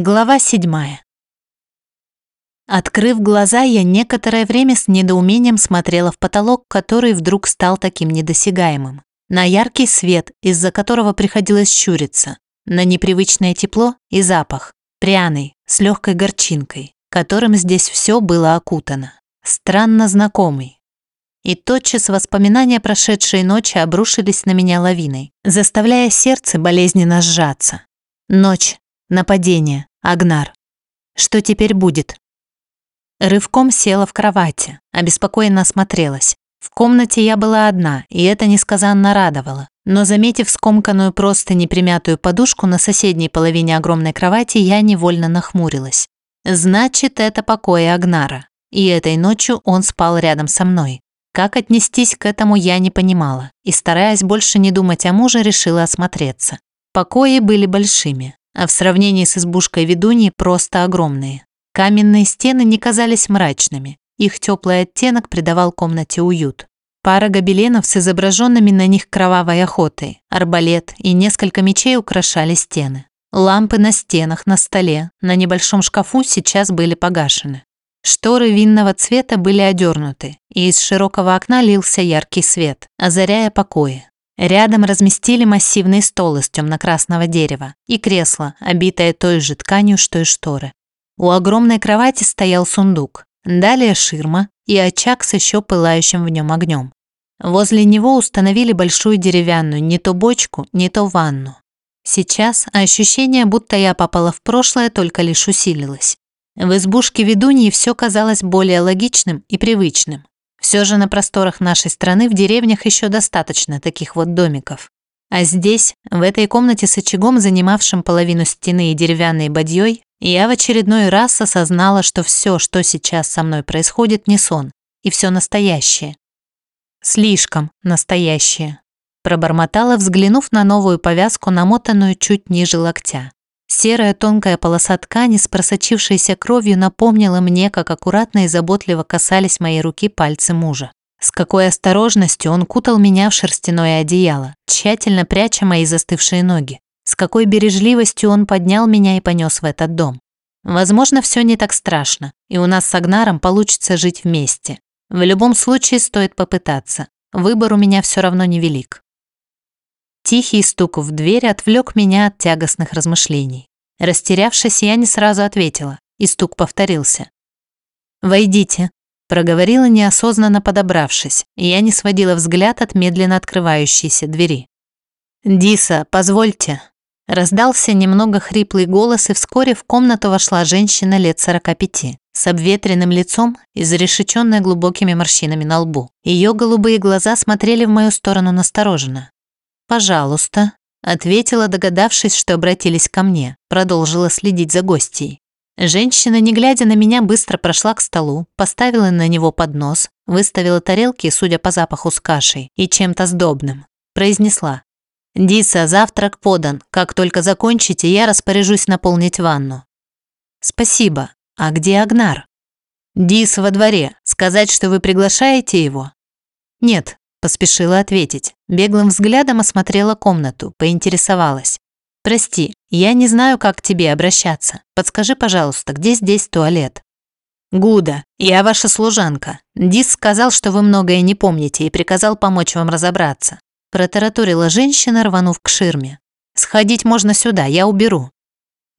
Глава седьмая. Открыв глаза, я некоторое время с недоумением смотрела в потолок, который вдруг стал таким недосягаемым. На яркий свет, из-за которого приходилось щуриться. На непривычное тепло и запах. Пряный, с легкой горчинкой, которым здесь все было окутано. Странно знакомый. И тотчас воспоминания прошедшей ночи обрушились на меня лавиной, заставляя сердце болезненно сжаться. Ночь, Нападение. Агнар. Что теперь будет? Рывком села в кровати, обеспокоенно осмотрелась. В комнате я была одна, и это несказанно радовало. Но заметив скомканную просто непримятую подушку на соседней половине огромной кровати, я невольно нахмурилась. Значит, это покои Агнара. И этой ночью он спал рядом со мной. Как отнестись к этому я не понимала, и, стараясь больше не думать о муже, решила осмотреться. Покои были большими, а в сравнении с избушкой ведуньи просто огромные. Каменные стены не казались мрачными, их теплый оттенок придавал комнате уют. Пара гобеленов с изображенными на них кровавой охотой, арбалет и несколько мечей украшали стены. Лампы на стенах, на столе, на небольшом шкафу сейчас были погашены. Шторы винного цвета были одернуты, и из широкого окна лился яркий свет, озаряя покои. Рядом разместили массивный стол из темно-красного дерева и кресло, обитое той же тканью, что и шторы. У огромной кровати стоял сундук, далее ширма и очаг с еще пылающим в нем огнем. Возле него установили большую деревянную не то бочку, не то ванну. Сейчас ощущение, будто я попала в прошлое, только лишь усилилось. В избушке ведуньи все казалось более логичным и привычным. Все же на просторах нашей страны в деревнях еще достаточно таких вот домиков. А здесь, в этой комнате с очагом, занимавшим половину стены и деревянной бадьей, я в очередной раз осознала, что все, что сейчас со мной происходит, не сон, и все настоящее. Слишком настоящее. Пробормотала, взглянув на новую повязку, намотанную чуть ниже локтя. Серая тонкая полоса ткани с просочившейся кровью напомнила мне, как аккуратно и заботливо касались моей руки пальцы мужа. С какой осторожностью он кутал меня в шерстяное одеяло, тщательно пряча мои застывшие ноги. С какой бережливостью он поднял меня и понес в этот дом. Возможно, все не так страшно, и у нас с Агнаром получится жить вместе. В любом случае стоит попытаться. Выбор у меня все равно невелик. Тихий стук в дверь отвлек меня от тягостных размышлений. Растерявшись, я не сразу ответила, и стук повторился. «Войдите», – проговорила неосознанно подобравшись, и я не сводила взгляд от медленно открывающейся двери. «Диса, позвольте». Раздался немного хриплый голос, и вскоре в комнату вошла женщина лет 45, с обветренным лицом и зарешеченной глубокими морщинами на лбу. Ее голубые глаза смотрели в мою сторону настороженно. «Пожалуйста», – ответила, догадавшись, что обратились ко мне, продолжила следить за гостьей. Женщина, не глядя на меня, быстро прошла к столу, поставила на него поднос, выставила тарелки, судя по запаху, с кашей и чем-то сдобным. Произнесла. «Диса, завтрак подан. Как только закончите, я распоряжусь наполнить ванну». «Спасибо. А где Агнар?» «Дис во дворе. Сказать, что вы приглашаете его?» «Нет, Поспешила ответить. Беглым взглядом осмотрела комнату, поинтересовалась. «Прости, я не знаю, как к тебе обращаться. Подскажи, пожалуйста, где здесь туалет?» «Гуда, я ваша служанка. Дис сказал, что вы многое не помните и приказал помочь вам разобраться». Протараторила женщина, рванув к ширме. «Сходить можно сюда, я уберу».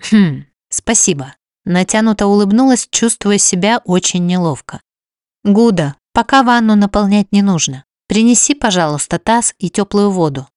«Хм, спасибо». Натянуто улыбнулась, чувствуя себя очень неловко. «Гуда, пока ванну наполнять не нужно. Принеси, пожалуйста, таз и теплую воду».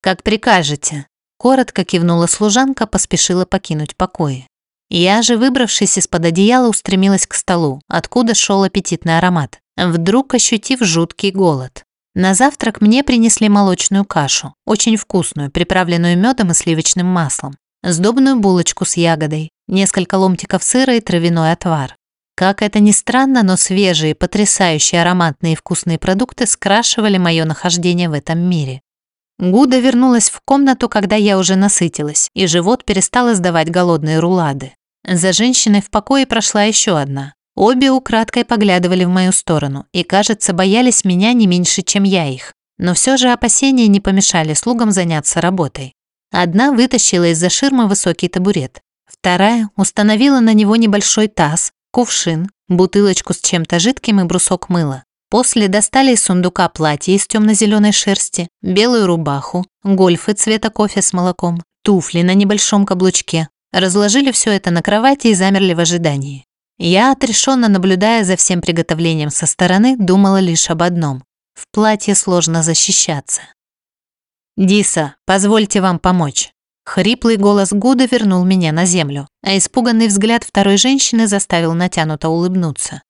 «Как прикажете», – коротко кивнула служанка, поспешила покинуть покои. Я же, выбравшись из-под одеяла, устремилась к столу, откуда шел аппетитный аромат, вдруг ощутив жуткий голод. На завтрак мне принесли молочную кашу, очень вкусную, приправленную медом и сливочным маслом, сдобную булочку с ягодой, несколько ломтиков сыра и травяной отвар. Как это ни странно, но свежие, потрясающие ароматные и вкусные продукты скрашивали мое нахождение в этом мире. Гуда вернулась в комнату, когда я уже насытилась, и живот перестал издавать голодные рулады. За женщиной в покое прошла еще одна. Обе украдкой поглядывали в мою сторону и, кажется, боялись меня не меньше, чем я их. Но все же опасения не помешали слугам заняться работой. Одна вытащила из-за ширмы высокий табурет, Вторая установила на него небольшой таз, кувшин, бутылочку с чем-то жидким и брусок мыла. После достали из сундука платье из темно-зеленой шерсти, белую рубаху, гольфы цвета кофе с молоком, туфли на небольшом каблучке. Разложили все это на кровати и замерли в ожидании. Я, отрешенно наблюдая за всем приготовлением со стороны, думала лишь об одном. В платье сложно защищаться. «Диса, позвольте вам помочь». Хриплый голос Гуда вернул меня на землю, а испуганный взгляд второй женщины заставил натянуто улыбнуться.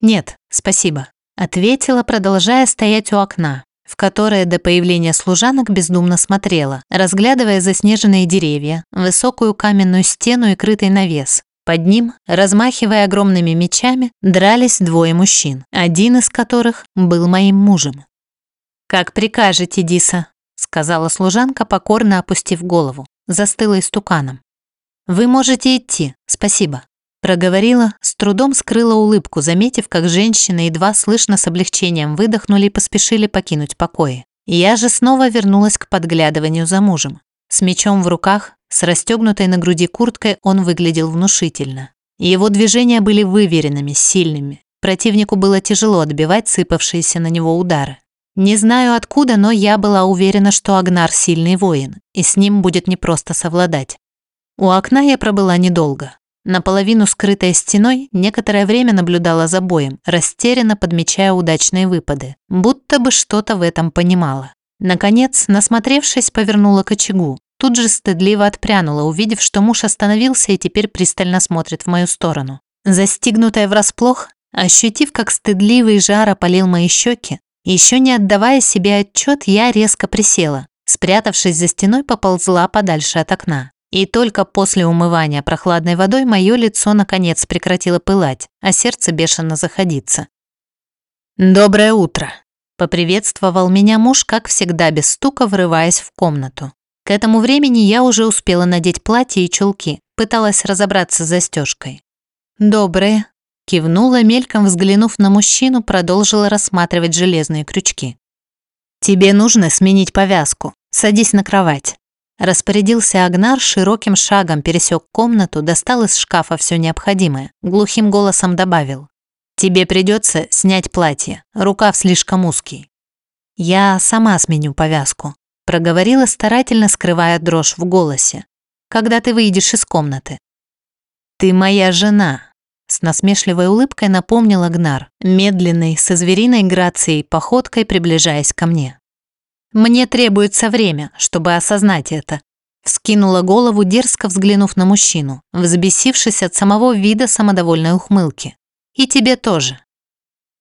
«Нет, спасибо», – ответила, продолжая стоять у окна, в которое до появления служанок бездумно смотрела, разглядывая заснеженные деревья, высокую каменную стену и крытый навес. Под ним, размахивая огромными мечами, дрались двое мужчин, один из которых был моим мужем. «Как прикажете, Диса», – сказала служанка, покорно опустив голову застыла истуканом. «Вы можете идти, спасибо», – проговорила, с трудом скрыла улыбку, заметив, как женщины едва слышно с облегчением выдохнули и поспешили покинуть покои. Я же снова вернулась к подглядыванию за мужем. С мечом в руках, с расстегнутой на груди курткой он выглядел внушительно. Его движения были выверенными, сильными. Противнику было тяжело отбивать сыпавшиеся на него удары. Не знаю откуда, но я была уверена, что Агнар сильный воин, и с ним будет непросто совладать. У окна я пробыла недолго. Наполовину скрытая стеной, некоторое время наблюдала за боем, растерянно подмечая удачные выпады, будто бы что-то в этом понимала. Наконец, насмотревшись, повернула к очагу. Тут же стыдливо отпрянула, увидев, что муж остановился и теперь пристально смотрит в мою сторону. Застигнутая врасплох, ощутив, как стыдливый жар опалил мои щеки, еще не отдавая себе отчет, я резко присела. Спрятавшись за стеной, поползла подальше от окна. И только после умывания прохладной водой мое лицо наконец прекратило пылать, а сердце бешено заходиться. «Доброе утро!» – поприветствовал меня муж, как всегда, без стука, врываясь в комнату. К этому времени я уже успела надеть платье и чулки, пыталась разобраться с застежкой. «Доброе!» Кивнула, мельком взглянув на мужчину, продолжила рассматривать железные крючки. «Тебе нужно сменить повязку. Садись на кровать». Распорядился Агнар, широким шагом пересек комнату, достал из шкафа все необходимое, глухим голосом добавил. «Тебе придется снять платье, рукав слишком узкий». «Я сама сменю повязку», – проговорила, старательно скрывая дрожь в голосе. «Когда ты выйдешь из комнаты?» «Ты моя жена», с насмешливой улыбкой напомнил Агнар, медленной, со звериной грацией, походкой приближаясь ко мне. «Мне требуется время, чтобы осознать это», Вскинула голову, дерзко взглянув на мужчину, взбесившись от самого вида самодовольной ухмылки. «И тебе тоже».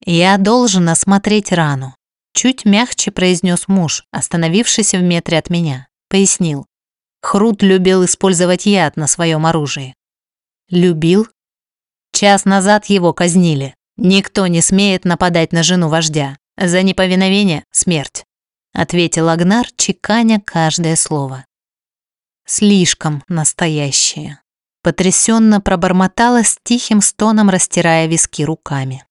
«Я должен осмотреть рану», – чуть мягче произнес муж, остановившийся в метре от меня. Пояснил. Хрут любил использовать яд на своем оружии. «Любил?» Час назад его казнили. Никто не смеет нападать на жену вождя. За неповиновение – смерть», – ответил Агнар, чеканя каждое слово. «Слишком настоящее». Потрясенно пробормотала с тихим стоном, растирая виски руками.